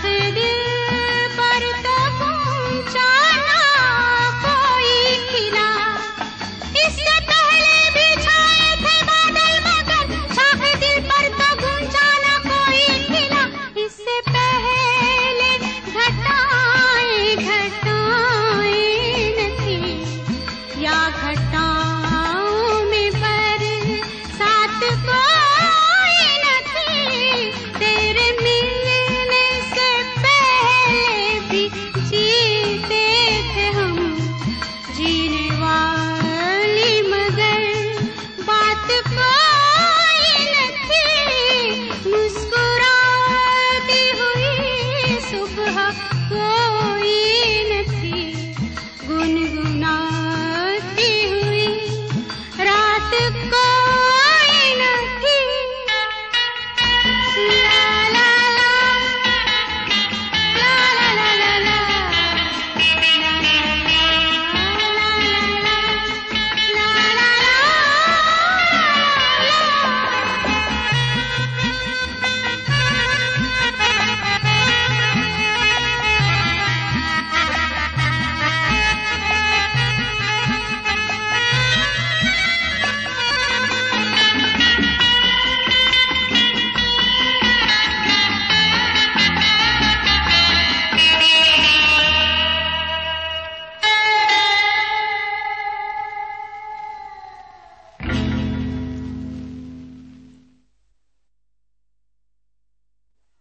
此地